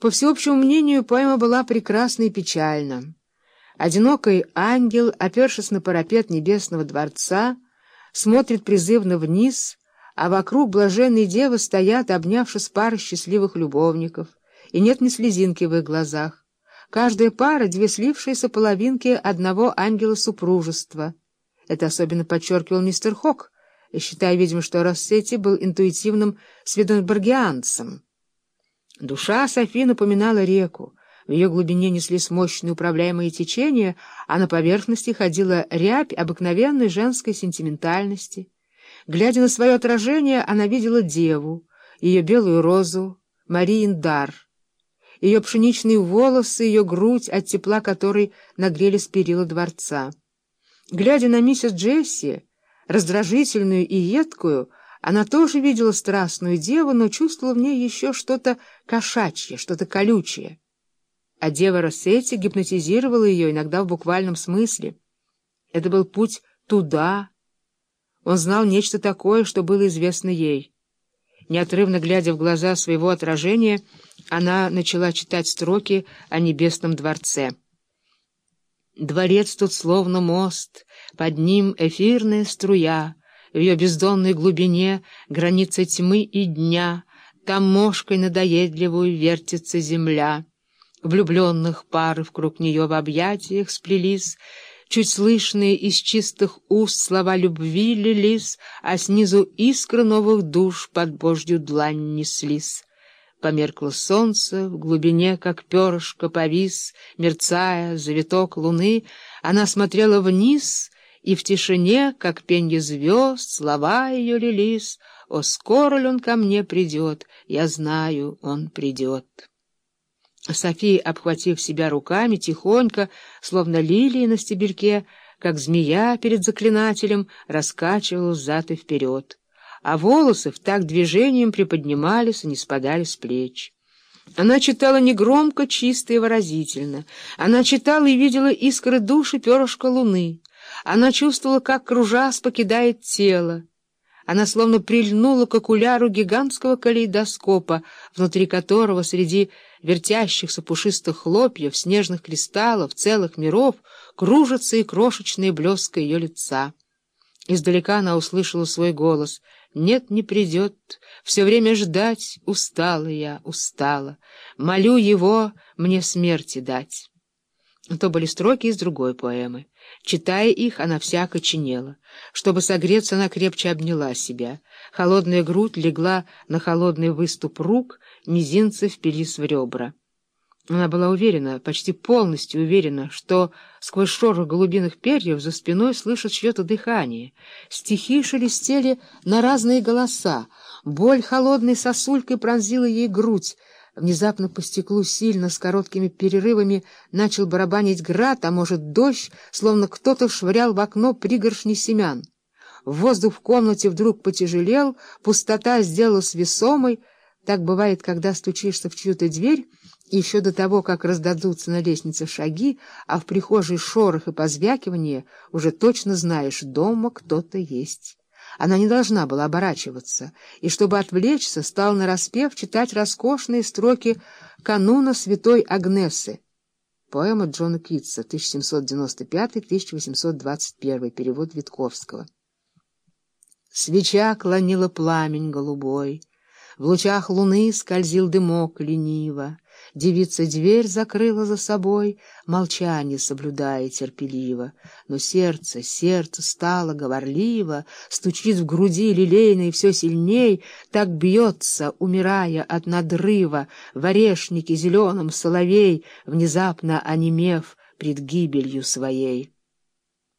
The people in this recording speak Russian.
По всеобщему мнению, поэма была прекрасна и печальна. Одинокий ангел, опершись на парапет небесного дворца, смотрит призывно вниз, а вокруг блаженные девы стоят, обнявшись пары счастливых любовников, и нет ни слезинки в их глазах. Каждая пара — две слившиеся половинки одного ангела супружества. Это особенно подчеркивал мистер Хок, считая, видимо, что Рассетти был интуитивным сведенбергианцем. Душа Софи напоминала реку. В ее глубине неслись мощные управляемые течения, а на поверхности ходила рябь обыкновенной женской сентиментальности. Глядя на свое отражение, она видела деву, ее белую розу, Мариин дар, ее пшеничные волосы, ее грудь, от тепла которой нагрелись перила дворца. Глядя на миссис Джесси, раздражительную и едкую, она тоже видела страстную деву, но чувствовала в ней еще что-то кошачье, что-то колючее. А дева Рассетти гипнотизировала ее иногда в буквальном смысле. Это был путь туда. Он знал нечто такое, что было известно ей. Неотрывно глядя в глаза своего отражения, она начала читать строки о небесном дворце. «Дворец тут словно мост, под ним эфирная струя». В ее бездонной глубине граница тьмы и дня, Там мошкой надоедливую вертится земля. Влюбленных пары вкруг нее в объятиях сплелись, Чуть слышные из чистых уст слова любви лились, А снизу искры новых душ под божью длань неслись. Померкло солнце, в глубине, как перышко, повис, Мерцая, завиток луны, она смотрела вниз — и в тишине, как пенье звезд, слова ее лились. «О, скоро ли он ко мне придет? Я знаю, он придет». София, обхватив себя руками, тихонько, словно лилии на стебельке, как змея перед заклинателем, раскачивалась взад и вперед, а волосы в так движением приподнимались и не спадали с плеч. Она читала негромко, чисто и выразительно. Она читала и видела искры души перышка луны. Она чувствовала, как кружас покидает тело. Она словно прильнула к окуляру гигантского калейдоскопа, внутри которого среди вертящихся пушистых хлопьев, снежных кристаллов, целых миров кружатся и крошечные блеска ее лица. Издалека она услышала свой голос. «Нет, не придет. Все время ждать. Устала я, устала. Молю его мне смерти дать». То были строки из другой поэмы. Читая их, она всяко чинела. Чтобы согреться, она крепче обняла себя. Холодная грудь легла на холодный выступ рук, мизинцы впились в ребра. Она была уверена, почти полностью уверена, что сквозь шорох голубиных перьев за спиной слышат чье-то дыхание. Стихи шелестели на разные голоса. Боль холодной сосулькой пронзила ей грудь. Внезапно по стеклу сильно, с короткими перерывами, начал барабанить град, а может, дождь, словно кто-то швырял в окно пригоршни семян. Воздух в комнате вдруг потяжелел, пустота сделалась весомой. Так бывает, когда стучишься в чью-то дверь, еще до того, как раздадутся на лестнице шаги, а в прихожей шорох и позвякивание, уже точно знаешь, дома кто-то есть. Она не должна была оборачиваться, и, чтобы отвлечься, стал нараспев читать роскошные строки кануна святой Агнесы. Поэма Джона Китса, 1795-1821, перевод Витковского. Свеча клонила пламень голубой, в лучах луны скользил дымок лениво, Девица дверь закрыла за собой, молчание соблюдая терпеливо. Но сердце, сердце стало говорливо, стучит в груди лилейно и все сильней, так бьется, умирая от надрыва, в орешнике зеленом соловей, внезапно онемев пред гибелью своей.